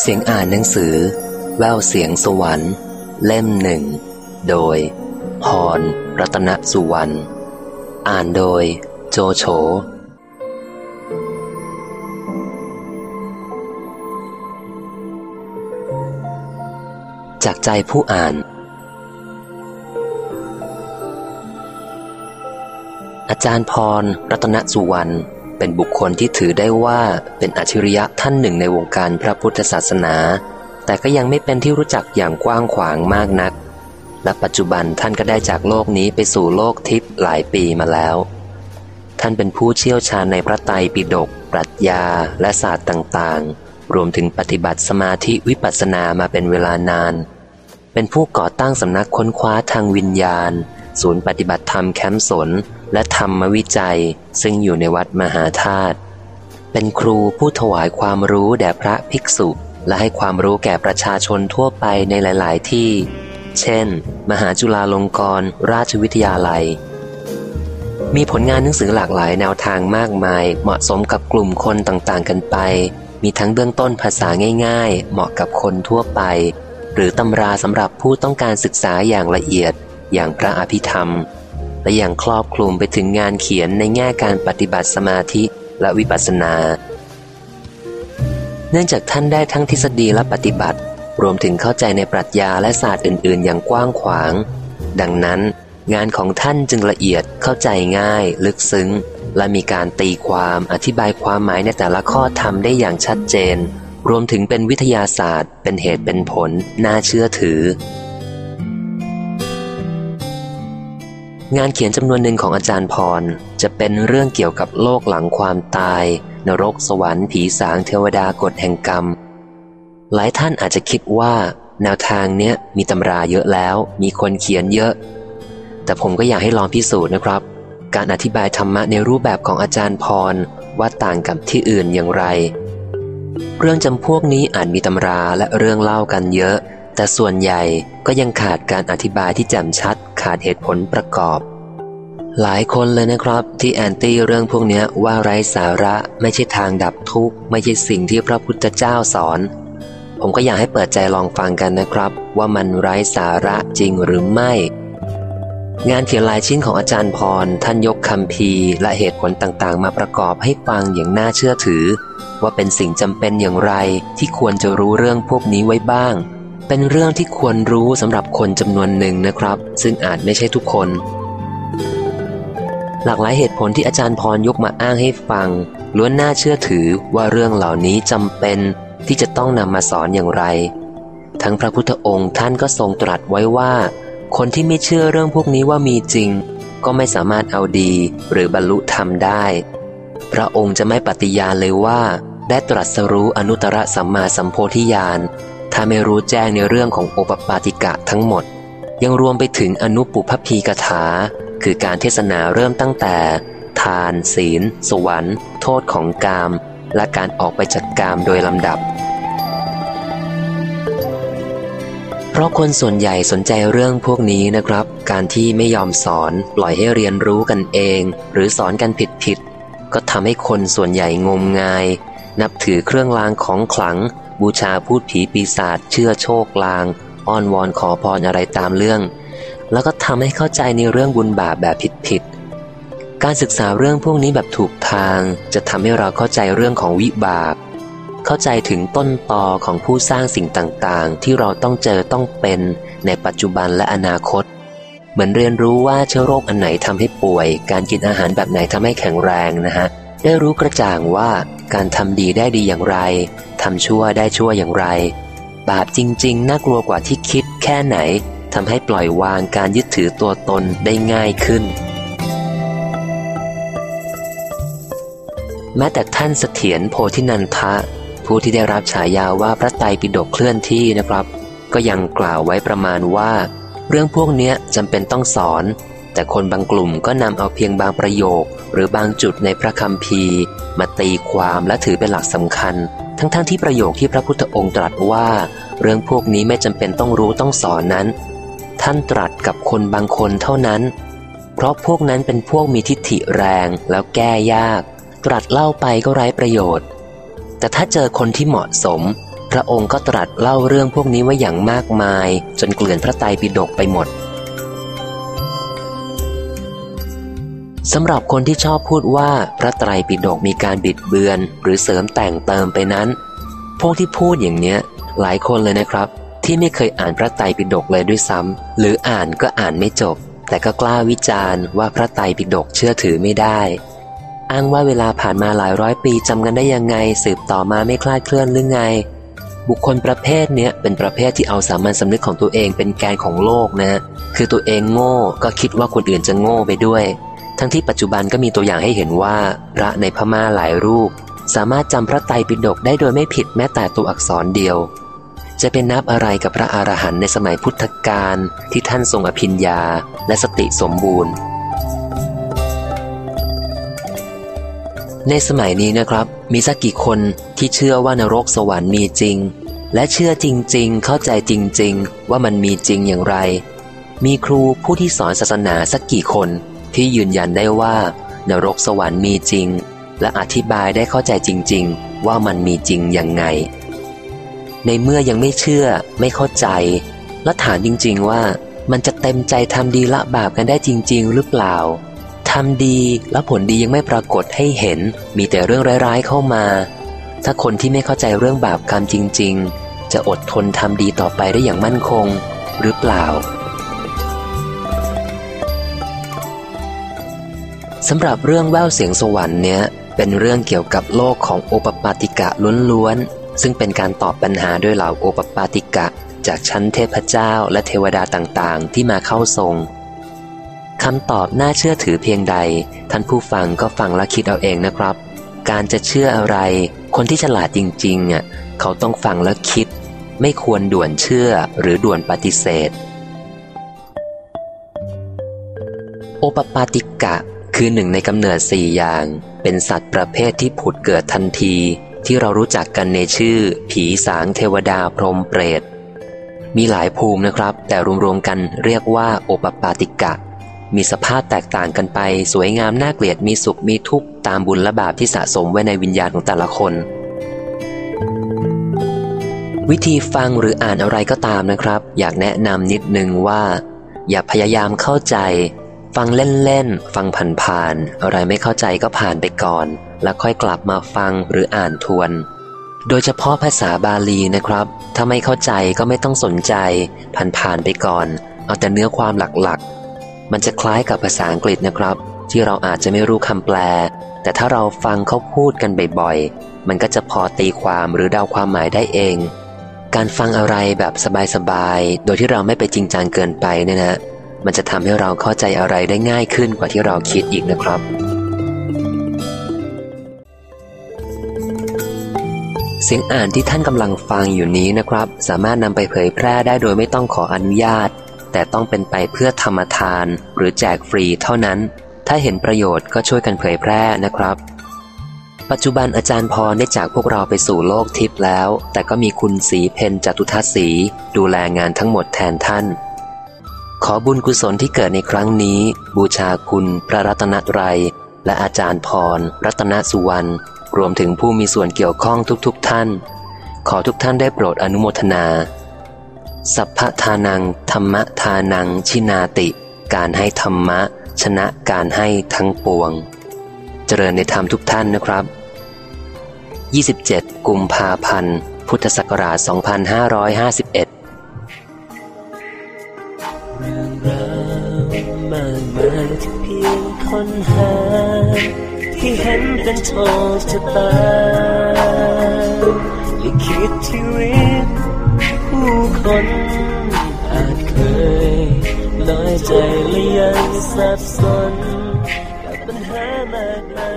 เสียงอ่านหนังสือ แววเสียงสวรรค์ เล่มหนึ่ง โดย พร รัตนสุวรรณ อ่านโดย โจโฉ จากใจผู้อ่าน อาจารย์พร รัตนสุวรรณ เป็นบุคคลที่ถือได้ว่าเป็นอัจฉริยะท่านหนึ่งในวงการพระพุทธศาสนา แต่ก็ยังไม่เป็นที่รู้จักอย่างกว้างขวางมากนัก และปัจจุบันท่านก็ได้จากโลกนี้ไปสู่โลกทิพย์หลายปีมาแล้ว ท่านเป็นผู้เชี่ยวชาญในพระไตรปิฎกปรัชญาและศาสตร์ต่างๆ รวมถึงปฏิบัติสมาธิวิปัสสนามาเป็นเวลานาน เป็นผู้ก่อตั้งสำนักค้นคว้าทางวิญญาณ ศูนย์ปฏิบัติธรรมแคมป์สน และธรรมวิจัย ซึ่งอยู่ในวัดมหาธาตุเป็นครูผู้ถวายความรู้แด่พระภิกษุ และให้ความรู้แก่ประชาชนทั่วไปในหลาย ๆ ที่ เช่น มหาจุฬาลงกรณราชวิทยาลัย มีผลงานหนังสือหลากหลายแนวทางมากมาย เหมาะสมกับกลุ่มคนต่าง ๆ กันไป มีทั้งเบื้องต้นภาษาง่าย ๆ เหมาะกับคนทั่วไป หรือตำราสำหรับผู้ต้องการศึกษาอย่างละเอียด อย่างพระอภิธรรม และอย่างครอบคลุมไปถึงงานเขียนในแง่การปฏิบัติสมาธิและวิปัสสนา เนื่องจากท่านได้ทั้งทฤษฎีและปฏิบัติ รวมถึงเข้าใจในปรัชญาและศาสตร์อื่น ๆ อย่างกว้างขวาง ดังนั้น งานของท่านจึงละเอียดเข้าใจง่าย ลึกซึ้ง และมีการตีความอธิบายความหมายในแต่ละข้อธรรมได้อย่างชัดเจนรวมถึงเป็นวิทยาศาสตร์ เป็นเหตุเป็นผล น่าเชื่อถือ งานเขียนจำนวนหนึ่งของอาจารย์พร จะเป็นเรื่องเกี่ยวกับโลกหลังความตาย นรกสวรรค์ผีสางเทวดากฎแห่งกรรม หลายท่านอาจจะคิดว่า แนวทางเนี้ยมีตำราเยอะแล้ว มีคนเขียนเยอะ แต่ผมก็อยากให้ลองพิสูจน์นะครับ การอธิบายธรรมะในรูปแบบของอาจารย์พรว่าต่างกับที่อื่นอย่างไร เรื่องจำพวกนี้อาจมีตำราและเรื่องเล่ากันเยอะ แต่ส่วนใหญ่ก็ยังขาดการอธิบายที่แจ่มชัด ขาดเหตุผลประกอบ หลายคนเลยนะครับ ที่แอนตี้เรื่องพวกนี้ว่าไร้สาระไม่ใช่ทางดับทุกข์ ไม่ใช่สิ่งที่พระพุทธเจ้าสอน ผมก็อยากให้เปิดใจลองฟังกันนะครับ ว่ามันไร้สาระจริงหรือไม่ งานเขียนลายชิ้นของอาจารย์พร ท่านยกคำพีและเหตุผลต่างๆ มาประกอบให้ฟังอย่างน่าเชื่อถือ ว่าเป็นสิ่งจำเป็นอย่างไรที่ควรจะรู้เรื่องพวกนี้ไว้บ้าง เป็นเรื่องที่ควรรู้สำหรับคนจำนวนหนึ่งนะครับ ซึ่งอาจไม่ใช่ทุกคน หลากหลายเหตุผลที่อาจารย์พรยกมาอ้างให้ฟัง ล้วนน่าเชื่อถือว่าเรื่องเหล่านี้จำเป็นที่จะต้องนำมาสอนอย่างไร ทั้งพระพุทธองค์ท่านก็ทรงตรัสไว้ว่า คนที่ไม่เชื่อเรื่องพวกนี้ว่ามีจริง ก็ไม่สามารถเอาดีหรือบรรลุธรรมได้ พระองค์จะไม่ปฏิญาณเลยว่า ได้ตรัสรู้อนุตตรสัมมาสัมโพธิญาณ ถ้าไม่รู้แจ้งในเรื่องของโอปปาติกะทั้งหมด ยังรวมไปถึงอนุปุพพีกถา คือการเทศนาเริ่มตั้งแต่ ทาน ศีล สวรรค์ โทษของกาม และการออกไปจากกามโดยลำดับ เพราะคนส่วนใหญ่สนใจเรื่องพวกนี้นะครับ การที่ไม่ยอมสอนปล่อยให้เรียนรู้กันเอง หรือสอนกันผิดๆก็ทำให้คนส่วนใหญ่งมงาย นับถือเครื่องรางของขลัง บูชาพูดผีปีศาจเชื่อโชคลาง อ้อนวอนขอพรอะไรตามเรื่อง แล้วก็ทำให้เข้าใจในเรื่องบุญบาปแบบผิดๆการศึกษาเรื่องพวกนี้แบบถูกทาง จะทำให้เราเข้าใจเรื่องของวิบาก เข้าใจถึงต้นตอของผู้สร้างสิ่งต่างๆ ที่เราต้องเจอต้องเป็นในปัจจุบันและอนาคต เหมือนเรียนรู้ว่าเชื้อโรคอันไหนทำให้ป่วย การกินอาหารแบบไหนทำให้แข็งแรงนะฮะได้รู้กระจ่างว่า การทำดีได้ดีอย่างไรทำชั่วได้ชั่วอย่างไร บาปจริง ๆ น่ากลัวกว่าที่คิดแค่ไหนทำให้ปล่อยวางการยึดถือตัวตนได้ง่ายขึ้น แม้แต่ท่านเสถียรโพธินันทะ ผู้ที่ได้รับฉายาว่าพระไตรปิฎกเคลื่อนที่นะครับ ก็ยังกล่าวไว้ประมาณว่า เรื่องพวกนี้จำเป็นต้องสอน แต่คนบางกลุ่มก็นำเอาเพียงบางประโยค หรือบางจุดในพระคัมภีร์มาตีความและถือเป็นหลักสำคัญ ทั้งๆทที่ประโยคที่พระพุทธองค์ตรัสว่า เรื่องพวกนี้ไม่จำเป็นต้องรู้ต้องสอนนั้น ท่านตรัสกับคนบางคนเท่านั้น เพราะพวกนั้นเป็นพวกมีทิฏฐิแรงแล้วแก้ยาก ตรัสเล่าไปก็ไร้ประโยชน์ แต่ถ้าเจอคนที่เหมาะสม พระองค์ก็ตรัสเล่าเรื่องพวกนี้ไว้อย่างมากมาย จนเกลื่อนพระไตรปิฎกไปหมด สำหรับคนที่ชอบพูดว่าพระไตรปิฎกมีการบิดเบือน หรือเสริมแต่งเติมไปนั้น พวกที่พูดอย่างเนี้ย หลายคนเลยนะครับ ที่ไม่เคยอ่านพระไตรปิฎกเลยด้วยซ้ำหรืออ่านก็อ่านไม่จบ แต่ก็กล้าวิจารณ์ว่าพระไตรปิฎกเชื่อถือไม่ได้ อ้างว่าเวลาผ่านมาหลายร้อยปีจำกันได้ยังไง สืบต่อมาไม่คลาดเคลื่อนหรือไง บุคคลประเภทเนี้ยเป็นประเภทที่เอาสามัญสำนึกของตัวเองเป็นแกนของโลกนะ คือตัวเองโง่ก็คิดว่าคนอื่นจะโง่ไปด้วย ทั้งที่ปัจจุบันก็มีตัวอย่างให้เห็นว่า พระในพม่าหลายรูป สามารถจำพระไตรปิฎกได้โดยไม่ผิดแม้แต่ตัวอักษรเดียว จะเป็นนับอะไรกับพระอรหันต์ในสมัยพุทธกาลที่ท่านทรงอภิญญาและสติสมบูรณ์ ในสมัยนี้นะครับ มีสักกี่คนที่เชื่อว่านรกสวรรค์มีจริง และเชื่อจริง ๆ เข้าใจจริง ๆ ว่ามันมีจริงอย่างไร มีครูผู้ที่สอนศาสนาสักกี่คน ที่ยืนยันได้ว่า นรกสวรรค์มีจริง และอธิบายได้เข้าใจจริง ๆ ว่ามันมีจริงอย่างไง ในเมื่อยังไม่เชื่อ ไม่เข้าใจ และถามจริง ๆ ว่ามันจะเต็มใจทำดีละบาปกันได้จริง ๆ หรือเปล่าทำดีแล้วผลดียังไม่ปรากฏให้เห็น มีแต่เรื่องร้ายๆเข้ามา ถ้าคนที่ไม่เข้าใจเรื่องบาปกรรมจริง ๆ จะอดทนทำดีต่อไปได้อย่างมั่นคง หรือเปล่า สำหรับเรื่องแววเสียงสวรรค์เนี้ยเป็นเรื่องเกี่ยวกับโลกของโอปปาติกะล้วนๆ ซึ่งเป็นการตอบปัญหาด้วยเหล่าโอปปาติกะ จากชั้นเทพเจ้าและเทวดาต่างๆ ที่มาเข้าทรงคำตอบน่าเชื่อถือเพียงใด ท่านผู้ฟังก็ฟังและคิดเอาเองนะครับ การจะเชื่ออะไร คนที่ฉลาดจริงๆอะเขาต้องฟังและคิด ไม่ควรด่วนเชื่อหรือด่วนปฏิเสธ โอปปาติกะ คือหนึ่งในกำเนิดสี่อย่าง เป็นสัตว์ประเภทที่ผุดเกิดทันที ที่เรารู้จักกันในชื่อ ผีสางเทวดาพรหมเปรต มีหลายภูมินะครับ แต่รวมๆกันเรียกว่าโอปปาติกะ มีสภาพแตกต่างกันไป สวยงามน่าเกลียดมีสุขมีทุกข์ตามบุญและบาปที่สะสมไว้ในวิญญาณของแต่ละคน วิธีฟังหรืออ่านอะไรก็ตามนะครับ อยากแนะนำนิดนึงว่า อย่าพยายามเข้าใจ ฟังเล่นๆ ฟังผ่านๆ อะไรไม่เข้าใจก็ผ่านไปก่อน แล้วค่อยกลับมาฟังหรืออ่านทวน โดยเฉพาะภาษาบาลีนะครับ ถ้าไม่เข้าใจก็ไม่ต้องสนใจ ผ่านๆไปก่อน เอาแต่เนื้อความหลักๆ มันจะคล้ายกับภาษาอังกฤษนะครับ ที่เราอาจจะไม่รู้คำแปล แต่ถ้าเราฟังเขาพูดกันบ่อยๆ มันก็จะพอตีความหรือเดาความหมายได้เอง การฟังอะไรแบบสบายๆ โดยที่เราไม่ไปจริงจังเกินไปเนี่ยนะ มันจะทำให้เราเข้าใจอะไรได้ง่ายขึ้นกว่าที่เราคิดอีกนะครับ เสียงอ่านที่ท่านกำลังฟังอยู่นี้นะครับ สามารถนำไปเผยแพร่ได้โดยไม่ต้องขออนุญาต แต่ต้องเป็นไปเพื่อธรรมทาน หรือแจกฟรีเท่านั้น ถ้าเห็นประโยชน์ก็ช่วยกันเผยแพร่นะครับปัจจุบันอาจารย์พรได้จากพวกเราไปสู่โลกทิพย์แล้ว แต่ก็มีคุณสีเพนจตุทัศสีดูแลงานทั้งหมดแทนท่าน ขอบุญกุศลที่เกิดในครั้งนี้ บูชาคุณพระรัตนตรัย และอาจารย์พร รัตนสุวรรณรวมถึงผู้มีส่วนเกี่ยวข้องทุกๆทท่าน ขอทุกท่านได้โปรดอนุโมทนา สัพพทานัง ธรรมทานัง ชินาติ การให้ธรรมะ ชนะการให้ทั้งปวง เจริญในธรรมทุกท่านนะครับ 27 กุมภาพันธ์ พุทธศักราช 2551 ค้นหา ที่เห็นเป็นโชคชะตาลิขิตชีวิตผู้คนอาจเคยน้อยใจและยังสับสนกับปัญหามากมาย